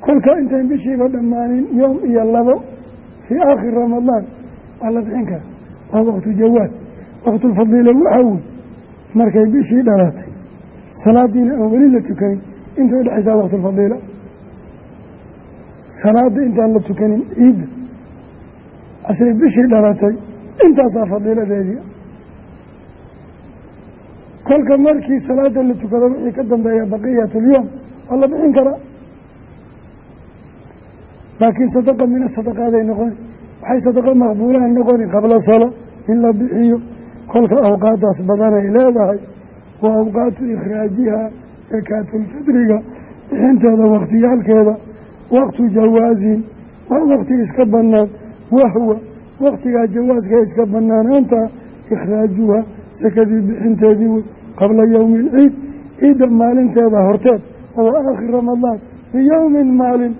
Kolka intayn bishiiba dhammaanin yoom iyo labo fii aakhir ramadaan waa la bixin kara waa waktu jawaaz waktulfadiila waxaa wey markay bishii dhalatay salaadiina aan weli la tukanin. Inta udhexaysaa waktulfadiila salaada intaan la tukanin ciidda asay bishii dhalatay intaasaa fadiiladeedii kolka markii salaada la tukado wixii ka dambeeya baqiyatulyoom waa la bixin karaa laakiin sadaqa mina sadaqaaday noqoni waxay sadaqa maqbuulaha noqoni qabla sala in la bixiyo kolka awqaadaas badanay leedahay wa awqaatu ikhraajiha sakaatulfitriga bixinteeda wakhtiyaalkeeda waqtu jawaasin waa wakti iska bannaan wahwa waktigaa jawaaska iska bannaanaanta ikhraajuha sakadii bixinteedii wey qabla yowmi alciid ciidda maalinteeda horteed oo aakhir ramadaan biyowmin maalin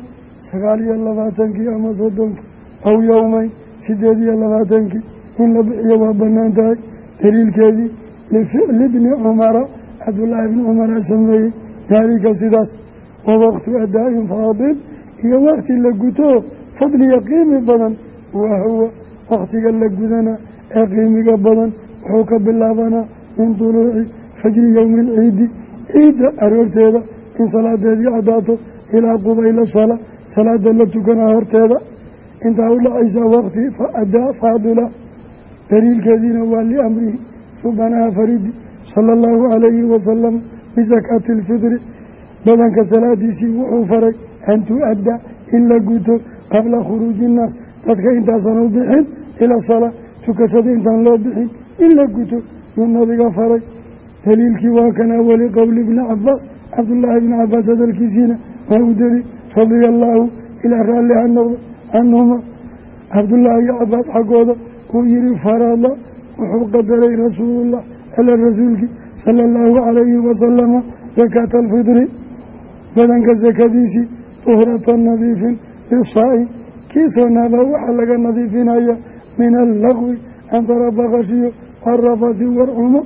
sagaal iyo labaatankii ama soddonkii aw yowmeyn sideed iyo labaatankii in la bixiyo waa bannaan tahay daliilkeedii lificli bni cumara cabdullaahi bni cumara sameeyey daalika sidaas. Wa waqtu adaa-in faadil iyo wakti la guto fadliga qiimi badan wahuwa waktiga la gudana ee qiimiga badan wuxuu ka bilaabanaa min duluuci fajri yowmi alciidi ciidda aroorteeda in salaadeedii caddaato ilaa qubayla sala salaada la tukanaa horteeda. Intaa u dhacaysaa waqti adaa faadila daliilkeediina waa liamrihi subanaha faridi sala allahu calayhi wasalam bisakaati alfitri badanka salaadiisii wuxuu faray an tu-adda in la guto qabla khuruuji innaas dadka intaasan u bixin ila salaa tukashada intaan loo bixin in la guto yuu nabiga faray. Daliilkii waa kan awali qowli ibni cabaas cabdullaahi ibni cabaas hadalkiisiina waa u deli radia allaahu ilaa raalli ha noqdo canhuma cabdullaahi iyo cabaas xaggooda uu yihi farada wuxuu qadaray rasuulullah ala rasuulkii sala allahu calayhi wasalama sakaata alfidri badanka sakadiisii duhrata nadiifin lisaa'im kii soonaabaa waxaa laga nadiifinaya min allaqwi antara baqashiyo warafati warcumo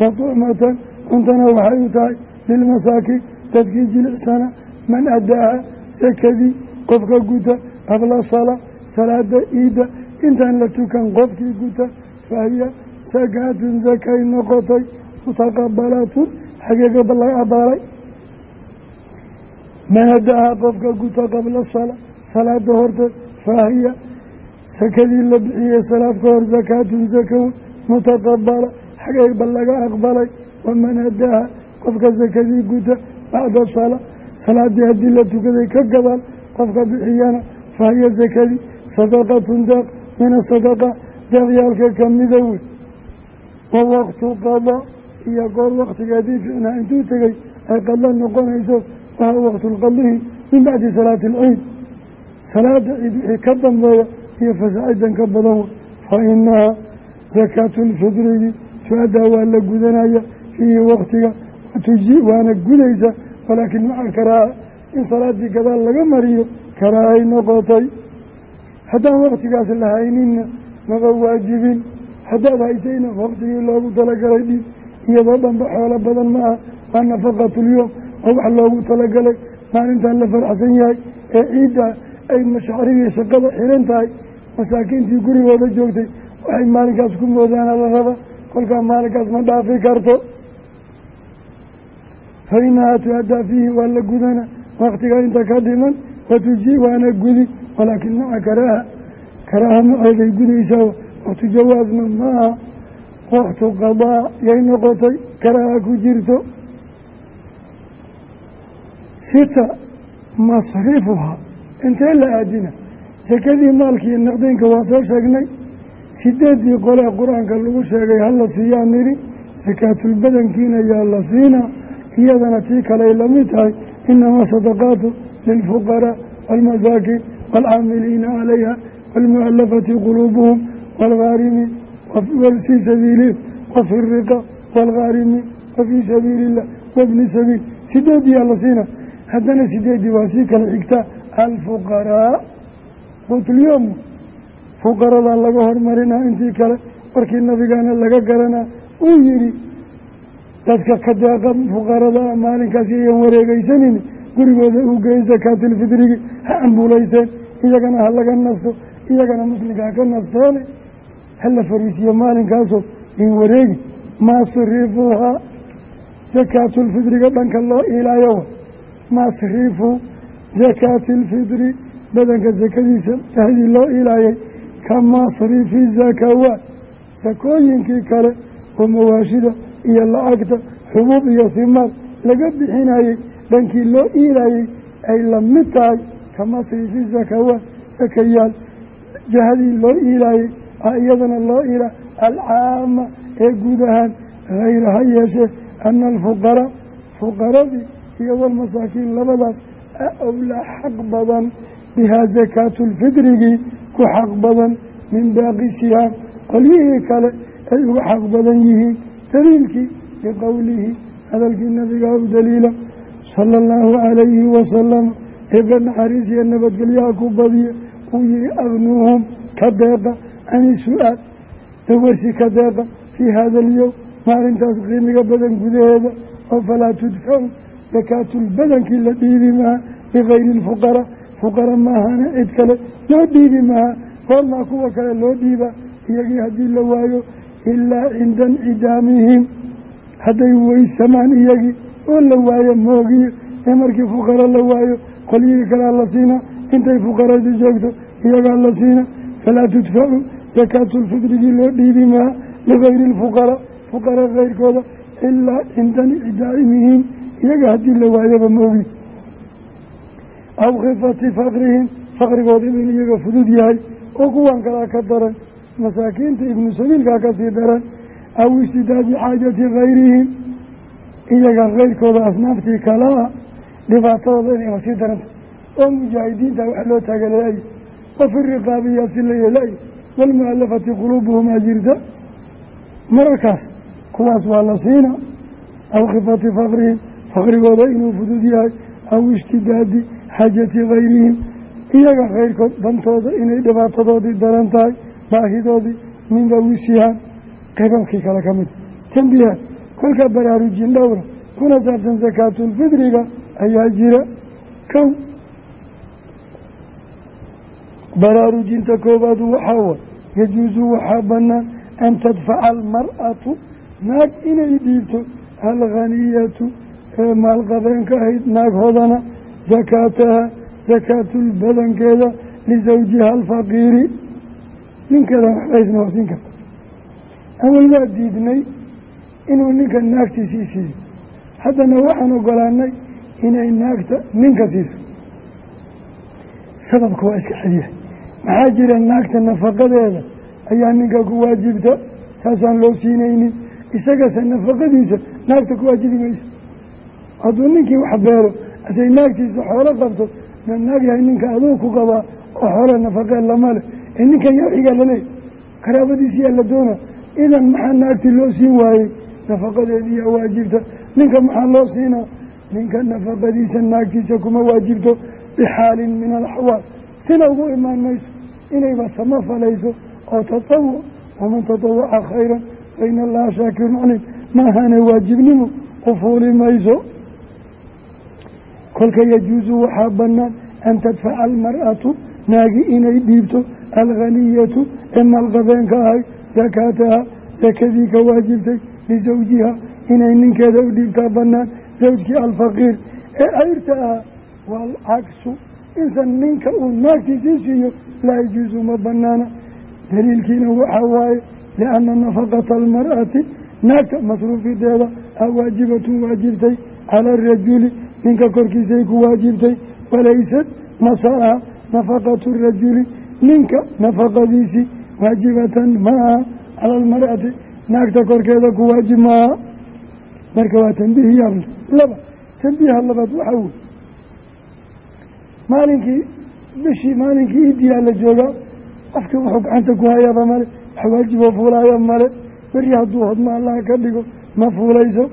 wa tucmatan cuntana waxay u tahay lilmasaakiin dadkii jilicsana man addaaha sakadii qofka guta qabla salaa salaada iidda intaan la tukan qofkii guta fahiya sakaatun sakay noqotay mutaqabalatun xageegaba laga abaalay man addaaha qofka guta qabla salaa salaada horteed faahiya sakadii la bixiyey salaad ka hor sakaatun sakaw mutaqabala xageegba laga aqbalay. Waman addaaha qofka sakadii guta bacda salaa salaadii haddii la tukaday ka gadaal qofka bixiyana fahiya sakadii sadaqatun deeq min asadaqa deeqyaalka kamida wey. Wa waqtu qada iyo goor waktigeedii ficnaa intuu tegey ay qadla noqonayso waha waqtulqadihi min bacdi salaati alciid salaada ciid wixii ka dambeeya iyo fasaacidan ka badan wa fa inahaa sakaatu lfidrigi tu-addaa waa la gudanaya fiihi waktiga watuji waana gudaysa walaakin maca karaaha in salaadii gadaal laga mariyo karaahay noqotay haddaan waktigaas la hayninna maba waajibin. Haddaad haysayna waktigii loogu talagalay dhiib iyadoo dhanba xoolo badan ma aha waa nafaqatulyoom oo wax loogu talagalay maalintan la faraxsan yahay. Ee ciidda ay mashacrigii shaqada xiran tahay masaakiintii gurigooda joogtay waxay maalinkaas ku moodaana la raba kolkaa maalinkaas ma dhaafi karto. Fa inahaa tu-addaa fiihi waa la gudana waktiga inta ka dhiman watuji waana gudi walaakin maca karaaha karaaha maceeday gudaysaa waktu jawaasna maaha waktu qadaa yay noqotay karaaha ku jirto. Sita masrifuhaa intee la aadina? Sakadii maalkiiyo naqdeynka waa soo sheegnay. Sideeddii qolee qur'aanka lagu sheegay hala siiyaa nidhi sakaatulbadankiina yaa la siinaa iyadana tii kaley la mid tahay. Inama sadaqaatu lilfuqaraa waalmasaakiin waalcaamiliina calayha waalmu'alafati quluubuhum waalghaarimiin fii sabiilihim wafi riqa waalghaarimiin wafii sabiili illah wabni sabiil sideeddii yaa la siinaa haddana sideeddii waa sii kala xigtaa alfuqaraa quutulyoom fuqaradaa laga hormarinaa intii kale warkii nabigaana laga garanaa uu yihi dadka ka deeqa fuqaradaa maalinkaas iyan wareegeysanin gurigooda uu geeyey ambulayseen iyagana ha laga nasto iyagana muslimka ha ka nasteene hala fariisiyo maalinkaasoo in wareegi. Masrifuhaa sakaatulfidriga dhanka loo iilaayo masrifu sakaati lfidri badanka sakadiisa jahadii loo ilaayay ka masrifi zakawaat sakooyinkii kale oo mawaashida iyo lacagta xubuub iyo simaad laga bixinayey dhankii loo iilayey ay la mid tahay ka masrifi zakawaat sakayaal jahadii loo iilayey a iyadana loo ila alcaama ee guud ahaan hayra ha yeeshee ana alfuqaraa fuqaradii iyo walmasaakiin labadaas awlaa xaq badan bihaa sakaatu lfidrigii ku xaq badan min baaqi sihaam qolyihii kale ay uga xaq badan yihiin daliilkii biqowlihi hadalkii nabigaa u daliila sala allahu calayhi wasalam eebba naxariis iyo nabadgelyaha ku badiya uu yihi agnuuhum ka deeqa cani su'aal dawarsi ka deeqa fii hada alyowm maalintaas qiimiga badan gudaheeda oo falaa tudfacu sakaatulbadankii la dhiibi maha bikayri lfuqaraa fuqara maahana cid kale loo dhiibi maha goormaa kuwa kale loo dhiibaa iyagii haddii la waayo ilaa cinda incidaamihim hadday weysamaan iyagii oo la waayo moogiyo ee markii fuqaro la waayo qolyihii kalea la siina intay fuqaradu joogto iyagaa la siina falaa tudfacu sakaatulfidrigii loo dhiibi maha ligayri lfuqaraa fuqara keyrkooda ilaa cinda incidaamihim iyaga haddii la waayaba moogi aw khifati fakrihim faqrigooda inuu iyaga fudud yahay oo kuwan kalaa ka daran masaakiinta ibnu sabiilkaa ka sii daran aw istidaadi xaajati kayrihim iyaga keyrkooda asnaaftii kalaa dhibaatadooda inay sii daranta oo mujaahidiinta wax loo taagaleay wafi la yeelay. Waalmualafati quluubuhumaa jirta mararkaas kuwaas waa la siina. Aw khifati fakrihim faqrigooda inuu fudud yahay. Aw ishtidaadi xaajati kayrihim iyaga keyrkood dantooda inay dhibaatadoodii daran tahay baahidoodii min dawisihaan qeybabkii kale ka mid. Tambiihaad kolka baraarujin dhowra kuna saabsan sakaatulfidriga ayaa jira. Kow. Baraarujinta koowaad waxaa way yajuusu waxaa bannaan an tadfaca almar'atu naag inay dhiibto alkhaniyatu ee maalqabeenka ahayd naag hodana sakaataha sakaatulbadankeeda lisawjiha alfaqiiri. Ninkeeda waxbaysna waa siin karta. Awal waa diidnay inuu ninka naagtiisii siiyo. Haddana waxaan ogolaanay inay naagta ninka siiso. Sababka waa iska xelyahay maxaa jira naagta nafaqadeeda? Ayaa ninka ku waajibta? Saasaan loo siinaynin. Isagase nafaqadiisa naagta ku waajibi mayso hadduu ninkii wax beero asay naagtiisa xoolo qabto na naag yahay ninka aduu ku qabaa oo xoolo nafaqee lama leh. Ee ninkan yawxigaa laleeyahy qaraabadiisiyaa la doona idan maxaa naagtii loo siin waayey? Nafaqadeediiyaa waajibta. Ninka maxaa loo siinaa ninka nafaqadiisa naagtiisa kuma waajibto bixaalin min alaxwaal. Sina ugu imaan mayso inayba sama falayso oo tatawuc waman tatawaca khayran fa ina allaha shaakirun calim maahane waajibnimo u mayso. Kolka yajuusu waxaa bannaan an tadfaca almar'atu naagi inay dhiibto alghaniyatu ee maalqabeenka ahay sakaataha sakadii ka waajibtay lisawjiha inay ninkeeda u dhiibtaa bannaan zawjkii alfaqiir ee ayrta ahaa waalcagsu insan ninka uu naagtiisii siiyo laa yajuusu ma banaana daliilkiina waxaa waaye lianna nafaqata almar'ati naagta masruufideeda a waajibatun waajibtay cala arajuli ninka korkiisay ku waajibtay walaysad masaha nafaqatu rajuli ninka nafaqadiisii waajibatan maaha cala almar'ati naagta korkeeda ku waajib maaha marka waa tambiih yaable laba. Tambiiha labaad waxaa wey maalinkii bishii maalinkii idiyaa la joogaa qofkii wuxuu gacanta ku hayaaba male wax waajiboo fuulaaya male beri hadduu hodma allaha ka dhigo ma fuulayso.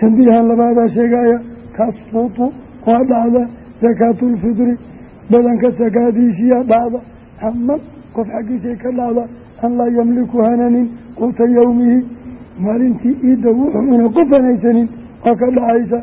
Tambiihan labaadaa sheegaya tasfutu waa dhacda sakaatulfidri badanka sakaadiisiyaa dhacda. Caman qof xaggiisay ka dhacda an laa yamliku hananin quuta yowmihi maalintii iidda wuxuu una qof hanaysanin waa ka dhacaysa.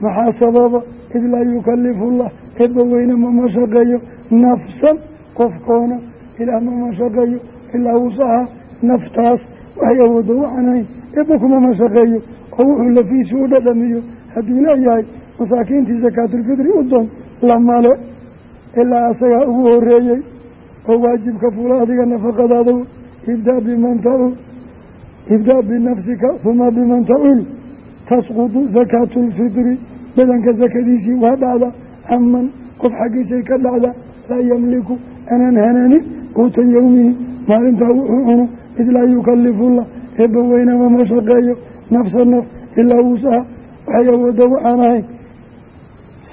Maxaa sababa? Id laa yukalifu llah eebba weyne mama shaqeeyo. Nafsan qofkoona ilaa mama shaqeeyo. Ilaa wusaha naftaas waxay awoodo waxaan hayn eebba kumama shaqeeyo. Oo wuxuu lafiisi u dhadhamiyo. Hadduu leeyahay masaakiintii sakaatulfidri u doon lamale ilaa asagaa ugu horeeyey oo waajibka fula adiga nafaqadaada ibdaa biman taul ibdaa binafsika huma biman taulu tasqudu sakaatu lfidri badanka sakadiisii waa dhacda caman qof xaggiisay ka dhacda laa yamliku anaan hananin quuta yowmihi maalintaa wuxuu cuno id laa yukalifullah eebba weynama ma shaqeeyo nafsa naf ilaa wusaha waxay awooda waxaan ahayn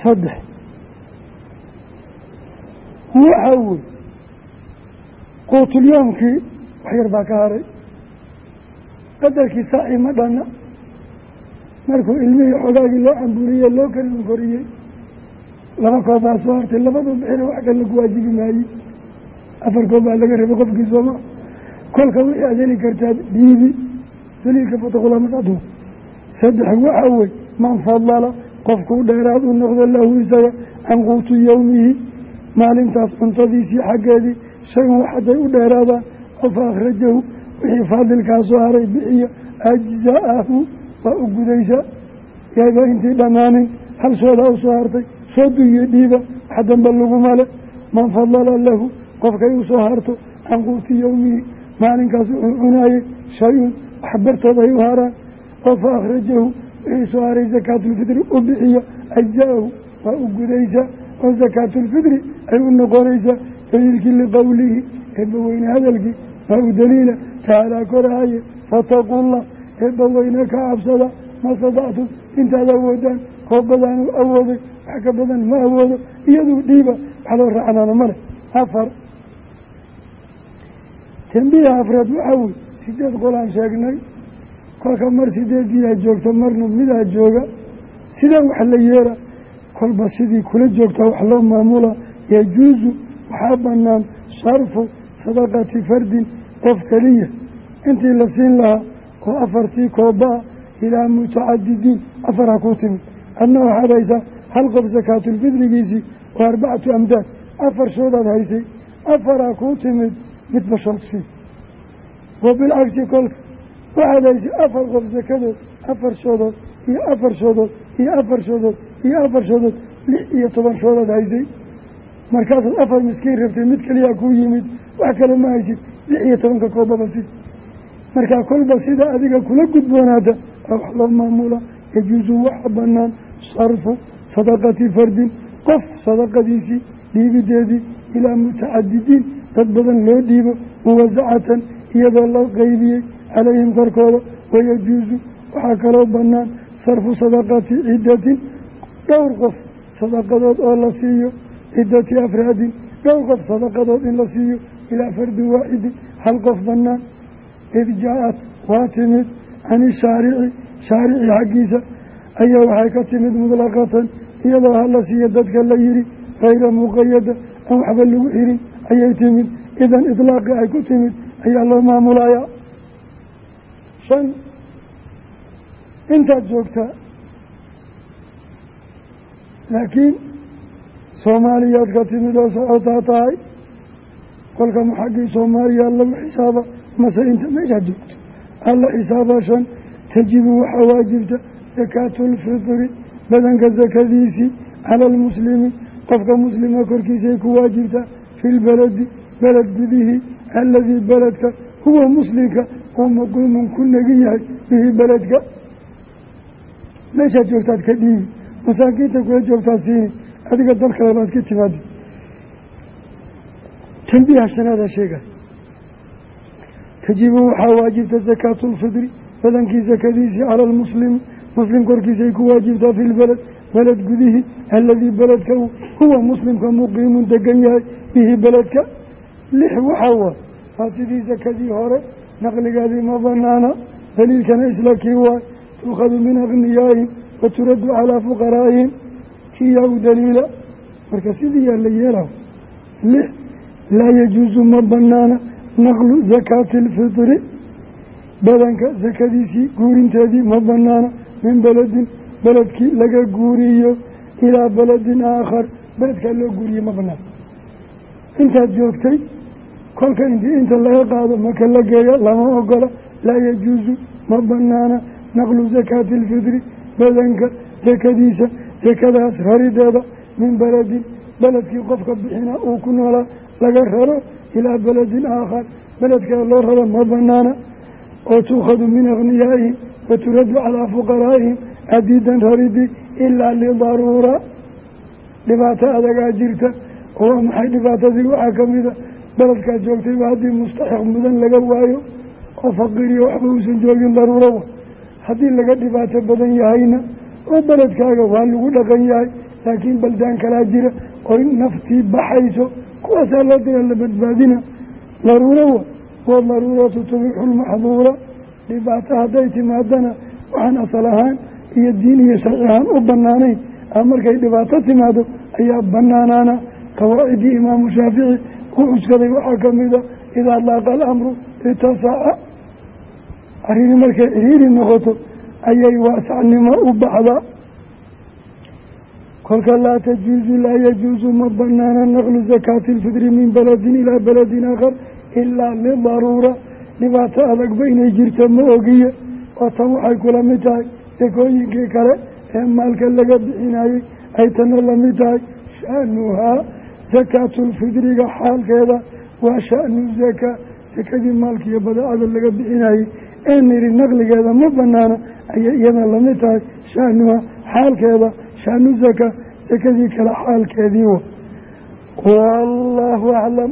saddex waxa wey quutulyoomkii wax baa ka haray qadarkii saaci ma dhana markuu ilmihii xogaagii loo cambuuriyey loo kalin koriyey laba koob baa soo hartay labadu bixina wax kale lagu waajibi maaye afar koob baa laga rabay qofkii sooma. Kolka wixii aad heli kartaad dhiibi daliilka fataqulamasadu saddex waxa wey man fadala qofkuu dheeraad u noqdo lahu isaga can quutu yowmihi maalintaas cuntadiisii xaggeedii shayn wax hadday u dheeraadaan fa akhrajahu wixii faadilkaa soo haray bixiya ajza'ahu waa u gudaysaa yayba intii dhammaanin hal soodaa u soo hartay soo duyiyo dhiiba wax damba laguma le man fadala lahu qofkay u soo harto can quuti yowmihi maalinkaas wuxuu cunaayey shay-un wax bartood ay u haraan oo fa akhrajahu wixii soo haray sakaatulfidri u bixiyo ajza'ahu waa u gudaysaa oo sakaatulfidri ay u noqonaysaa daliilkii liqowlihi eebbaweyne hadalkii waa u daliila tacaalaa koraaye fataqullah eebbaweyne ka cabsada ma sadactum intaad awoodaan koobadaan u awooday wax ka badan ma awoodo iyaduu dhiiba wax loo raacnaana male afar. Tambiiha afraad waxaa wey sideed qolaan sheegnay kolka mar sideediyaa joogta marna midaa jooga sidaan wax la yeela kolba sidii kula joogtaa wax loo maamula yajuusu waxaa bannaan sarfu sadaqati fardin qof keliya. Intii la siin lahaa oo afartii kooba ah ilaa mutacadidiin afar ha kuu timid. Adna waxaad haysaa hal qof sakaatulfidrigiisii oo arbacatu amdaad. Afar shoodaad haysay afar ha kuu timid midba shood sii wa bilcagsi kolka waxaad haysay afar qof sakadood afar shoodood iyo afar shoodood iyo afar shoodood iyo afar shoodood lix iyo toban shoodaad haysay. Markaasaad afar miskiin rabtay mid keliyaa kuu yimid wax kale ma haysid lix iyo tobanka koobaba sid markaa kolba sida adiga kula gudboonaada oo wax loo maamula yajuusu waxa banaan sarfu sadaqati fardin qof sadaqadiisii dhiibideedii ilaa mutacadidiin dad badan loo dhiibo muwasacatan iyadoo la qeybiyey calayhim korkooda wayajuusu waxaa kaloo bannaan sarfu sadaqati ciddatin dhowr qof sadaqadood oo la siiyo ciddati afraadin dhowr qof sadaqadood in la siiyo ilaa fardin waaxidin hal qof bannaan id jaa-at waa timid can ishaarici shaarici xaggiisa ayaa waxay ka timid mutlaqatan iyadoo hala siiyo dadka la yihi hayra muqayada aan waxba lagu xirin ayay timid idan itlaaqi ay ku timid ayaa loo maamulayaa shan intaad joogtaa laakiin soomaaliyaad ka timid oo socotaa tahay kolka maxaggii soomaaliya lagu xisaaba mase inta meeshaad joogto alla xisaaba shan tajibu waxaa waajibta sakaatu lfitri badanka sakadiisii cala almuslimi qofka muslima korkiisay ku waajibtaa fi lbaladi beled gudihii aladii beledka huwa muslimka uu muqiimun ku negin yahay bihi beledka meeshaad joogtaad ka dhiibi masaakiinta kula joogtaad siini adiga kale baad ka timaadi tanbiiha shanaada sheegay tajibu waxaa waajibta sakaatu lfidri badankii sakadiisii cala almuslimi muslim korkiisay ku waajibtaa fi lbeled beled gudihii aladii beledka huwa muslimka muqiimun degan yahay bihi beledka lix waxaa waa waa sidii sakadii hore naqligeedii ma banaana daliilkana isla kii waay tuukhadu min akhniyaa'ihim wa turaddu calaa fuqaraa'ihim kiyaa u daliila marka sidii yaa la yeelaw lix laa yajuusu ma banaana naqlu zakaati alfitri badanka sakadiisii guurinteedii ma banaana min beledin beledkii laga guuriyo ilaa beledin aakhar beledkaa loo guuriye ma banaana intaad joogtay kolka inta laga qaado maka la geeyo lama ogola laa yajuusu ma banaana naqlu sakaati alfitri badanka sakadiisa sakadaas rarideeda min beledin beledkii qofka bixina uu ku noolaa laga raro ilaa beledin aakhar. Beledkaa loo raro ma banaana oo tuukhadu min akhniyaa'ihim wa turaddu calaa fuqaraa'ihim adiidan raridi ilaa lidaruura. Dhibaato adagaa jirta. Oo maxay dhibaatadii? Waxaa ka mida beledkaad joogtayba haddii mustaxiq mudan laga waayo oo faqiiriyo waxba uusan joogin daruurawa haddii laga dhibaato badan yahayna oo beledkaaga waa lagu dhaqan yahay laakiin baldaan kalaa jira oy naftii baxayso kuwaasaa loo dira la badbaadina daruurawa wadaruuratu tubixu lmaxduura dhibaato hadday timaadana waxaan asal ahaan iyo diin iyo sharci ahaan u banaanayn a markay dhibaato timaado ayaa banaanaana qawaacidii imaamu shaafici u cuskaday waxaa ka mida idaa laaqa alamru itasaca arrini markay ciriiri noqoto ayay waasacnimo u baxdaa kolka laa tajuuzu laa yajuusu ma banaana naqlu sakaati alfidri min beledin ilaa beledin aakhar ilaa lidaruura. Dhibaato adagba inay jirto ma ogiye. Oo tan waxay kula mid tahay sakooyinkii kale ee maalka laga bixinayey ay tana la mid tahay sha'nuhaa sakaatulfidriga xaalkeeda. Waa sha'nu zakaa sakadii maalkiiyo badeecada laga bixinayey ee niri naqligeeda ma banaana ayay iyada la mid tahay sha'nuhaa xaalkeeda sha'nu zakaa sakadii kale xaalkeedii wa wallaahu aclam